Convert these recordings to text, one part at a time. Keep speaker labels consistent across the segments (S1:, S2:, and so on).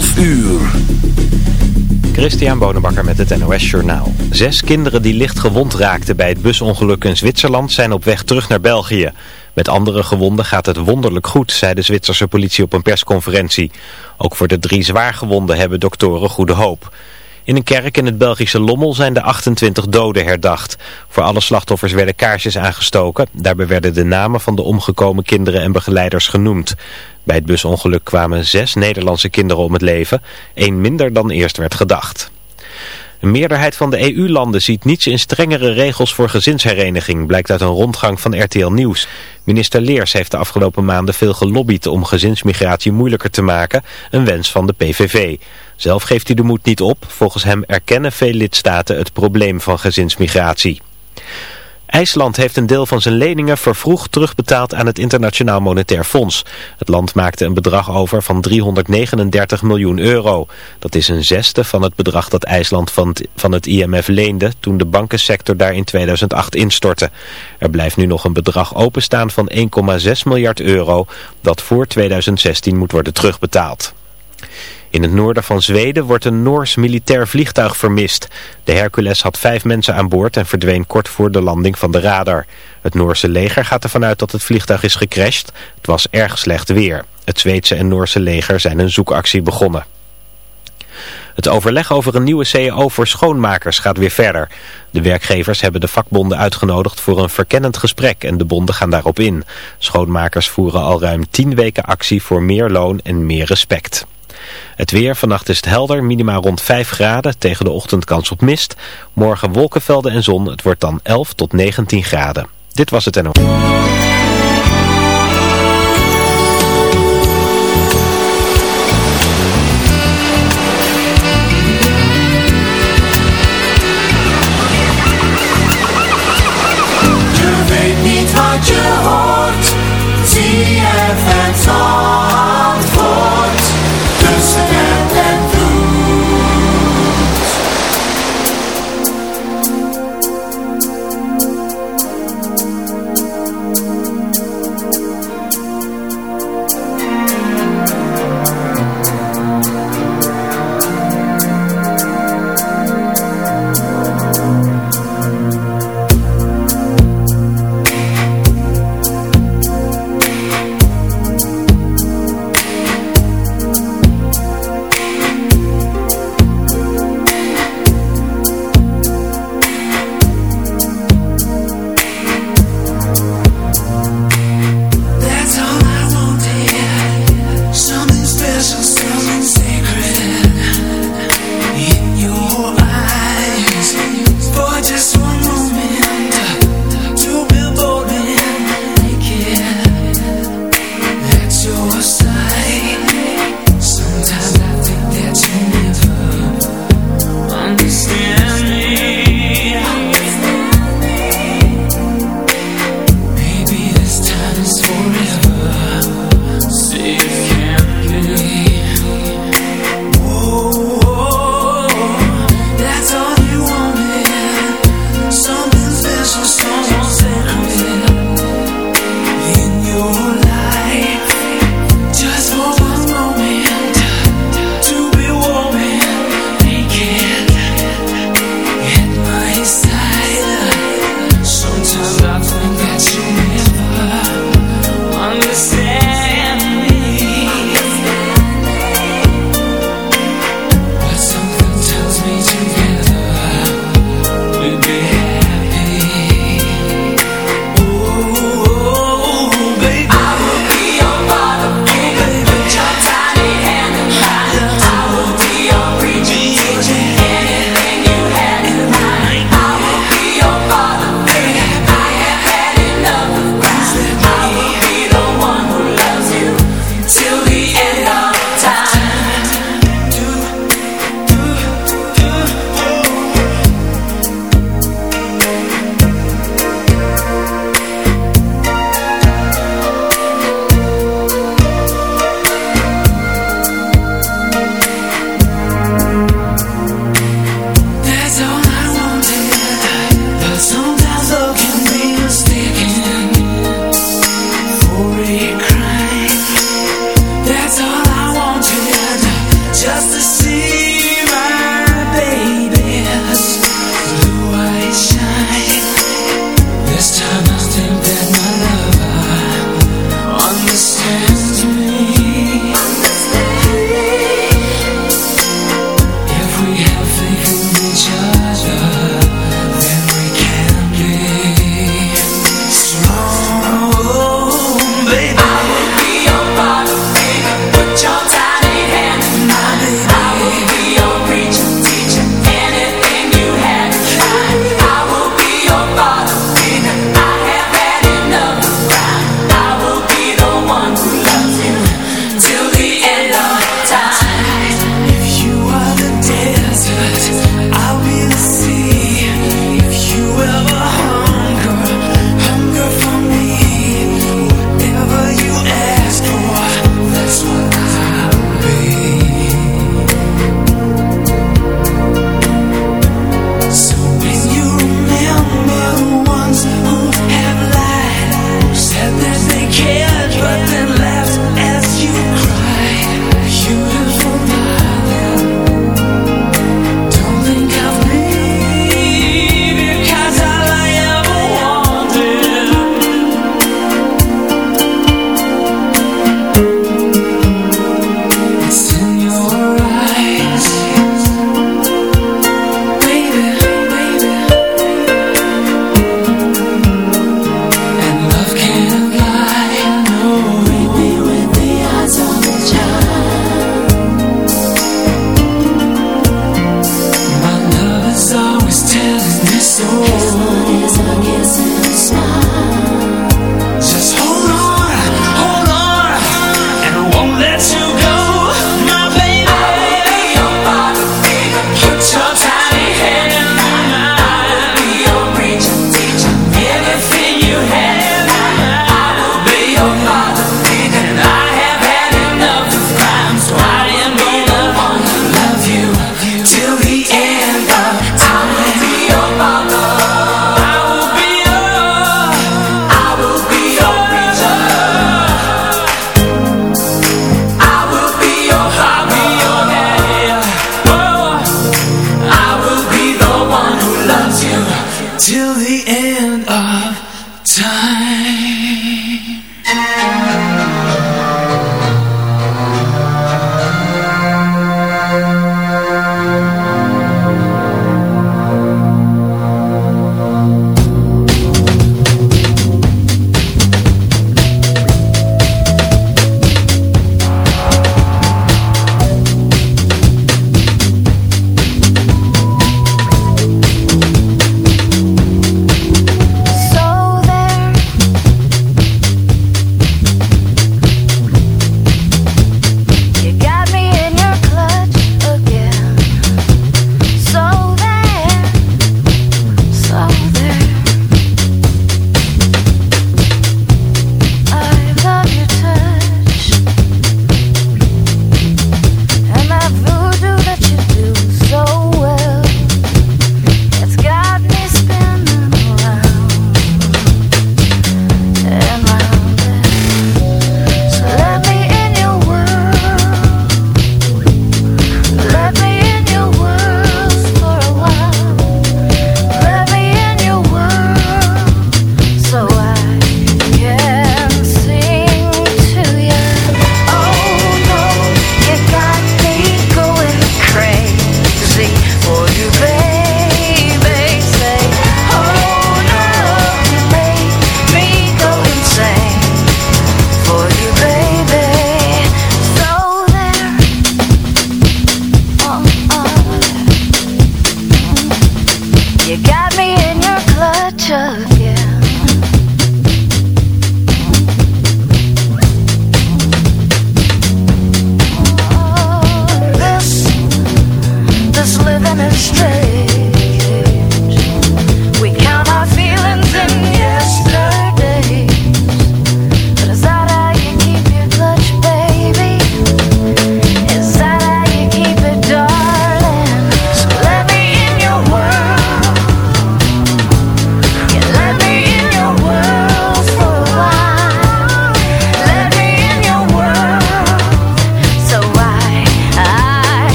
S1: 12 uur.
S2: Christian Bonenbakker met het NOS Journaal. Zes kinderen die licht gewond raakten bij het busongeluk in Zwitserland zijn op weg terug naar België. Met andere gewonden gaat het wonderlijk goed, zei de Zwitserse politie op een persconferentie. Ook voor de drie zwaargewonden hebben doktoren goede hoop. In een kerk in het Belgische Lommel zijn de 28 doden herdacht. Voor alle slachtoffers werden kaarsjes aangestoken. Daarbij werden de namen van de omgekomen kinderen en begeleiders genoemd. Bij het busongeluk kwamen zes Nederlandse kinderen om het leven. één minder dan eerst werd gedacht. Een meerderheid van de EU-landen ziet niets in strengere regels voor gezinshereniging, blijkt uit een rondgang van RTL Nieuws. Minister Leers heeft de afgelopen maanden veel gelobbyd om gezinsmigratie moeilijker te maken, een wens van de PVV. Zelf geeft hij de moed niet op, volgens hem erkennen veel lidstaten het probleem van gezinsmigratie. IJsland heeft een deel van zijn leningen vervroegd terugbetaald aan het Internationaal Monetair Fonds. Het land maakte een bedrag over van 339 miljoen euro. Dat is een zesde van het bedrag dat IJsland van het, IMF leende toen de bankensector daar in 2008 instortte. Er blijft nu nog een bedrag openstaan van 1,6 miljard euro dat voor 2016 moet worden terugbetaald. In het noorden van Zweden wordt een Noors militair vliegtuig vermist. De Hercules had vijf mensen aan boord en verdween kort voor de landing van de radar. Het Noorse leger gaat ervan uit dat het vliegtuig is gecrashed. Het was erg slecht weer. Het Zweedse en Noorse leger zijn een zoekactie begonnen. Het overleg over een nieuwe CAO voor schoonmakers gaat weer verder. De werkgevers hebben de vakbonden uitgenodigd voor een verkennend gesprek en de bonden gaan daarop in. Schoonmakers voeren al ruim tien weken actie voor meer loon en meer respect. Het weer, vannacht is het helder, minima rond 5 graden, tegen de ochtend kans op mist. Morgen wolkenvelden en zon, het wordt dan 11 tot 19 graden. Dit was het NO.
S3: Je hoort.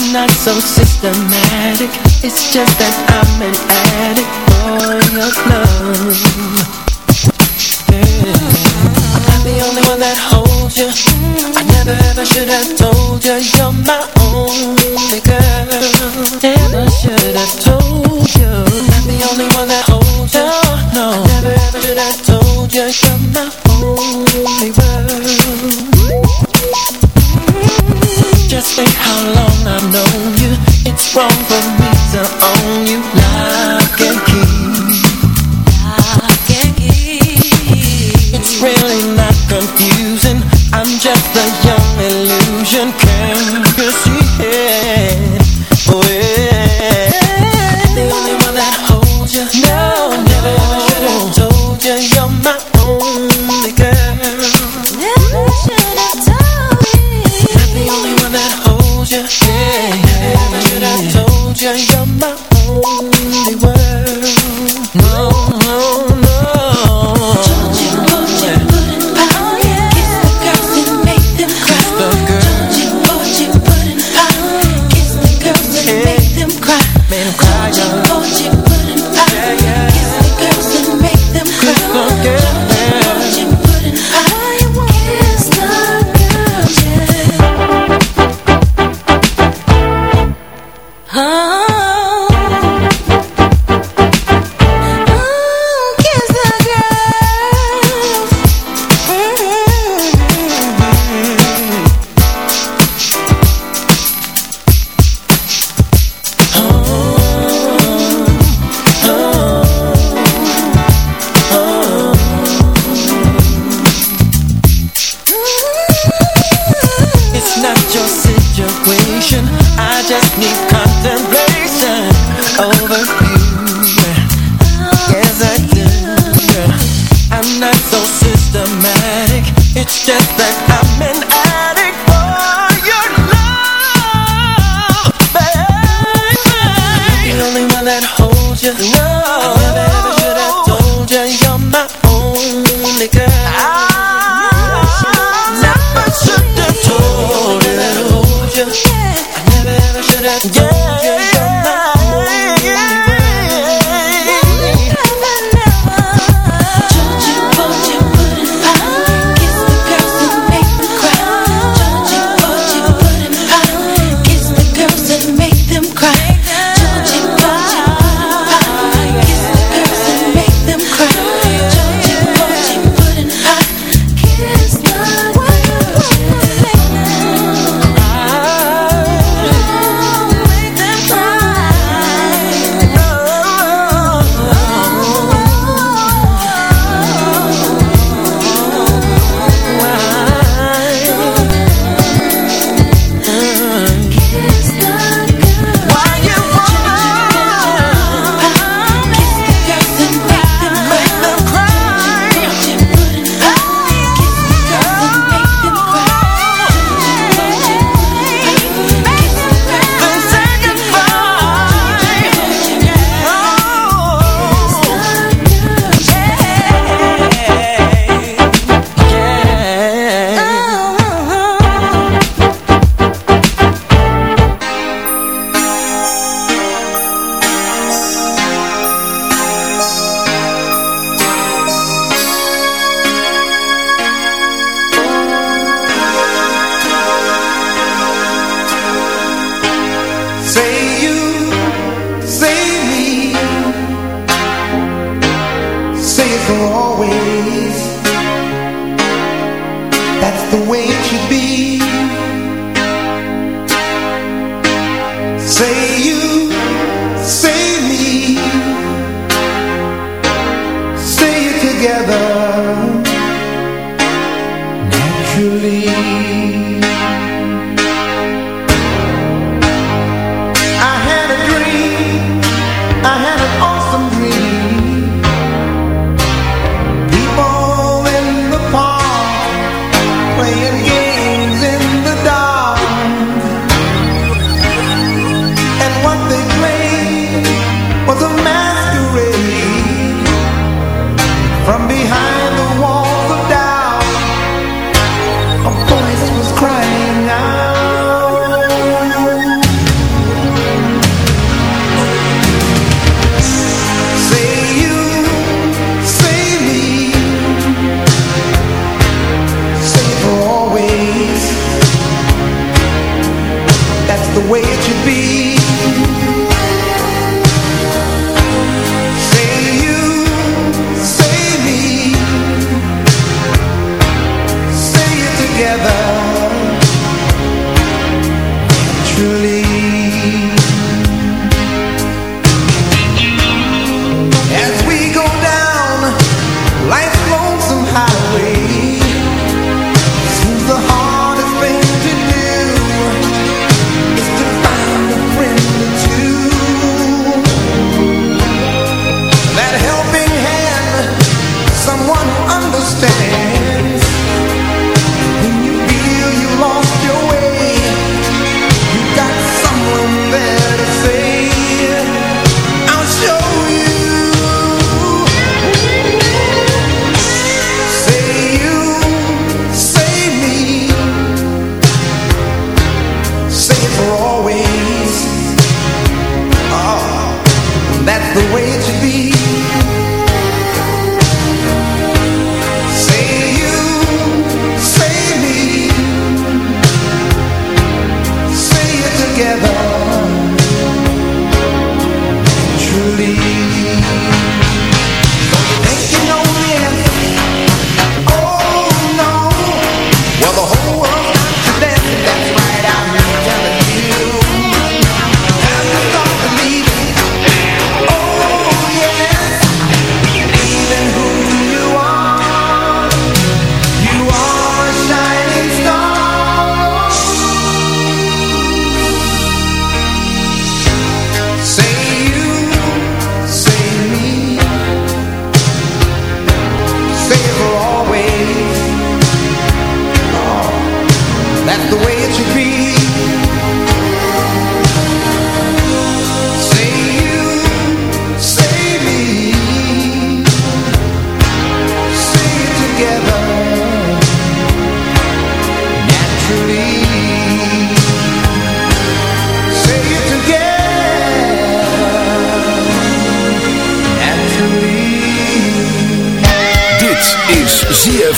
S4: I'm not so systematic It's just that I'm an addict for your love yeah. I'm not the only one that holds you I never ever should have told you You're my only girl yeah. wrong for me.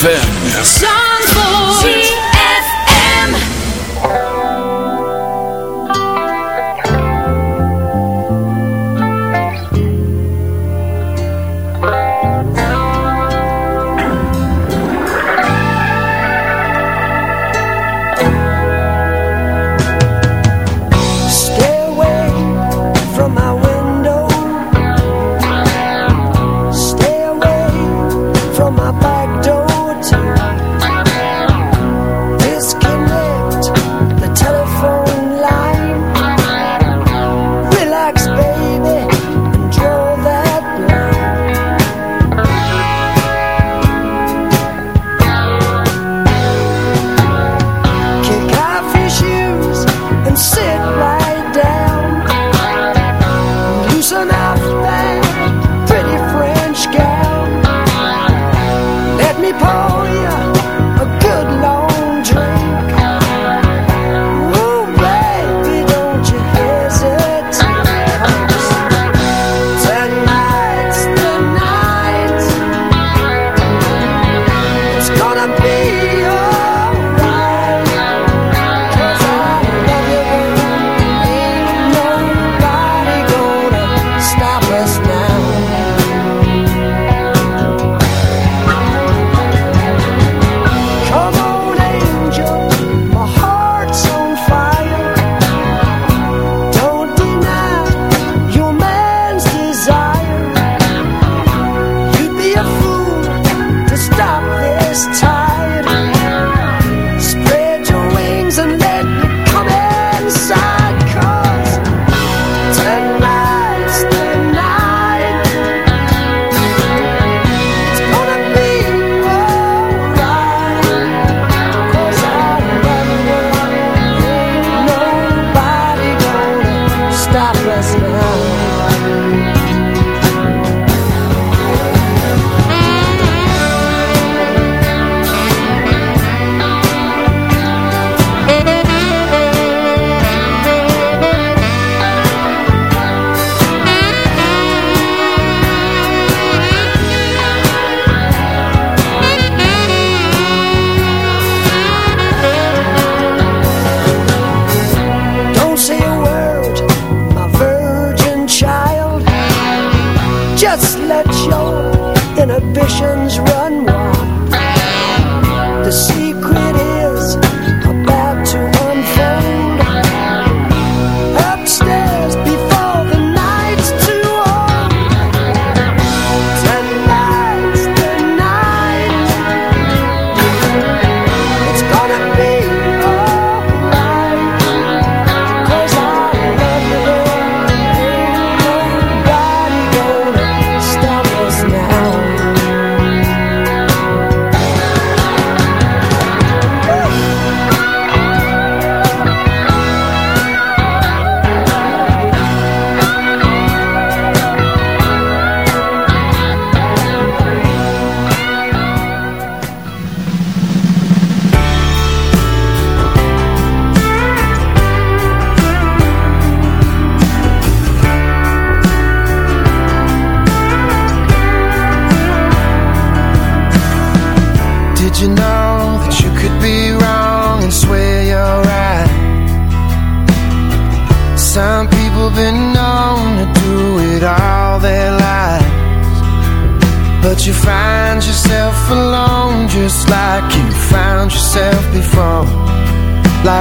S4: ZFM.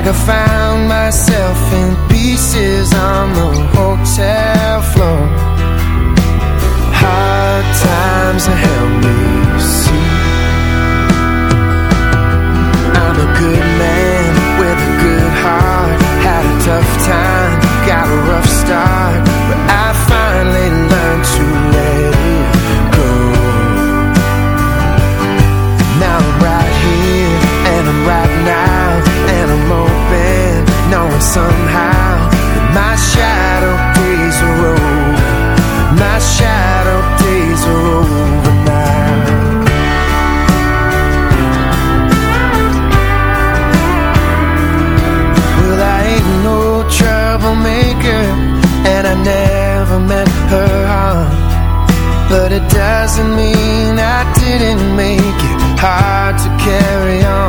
S4: I found myself in pieces on the
S3: hotel floor. doesn't mean I didn't make it. Hard to
S5: carry on.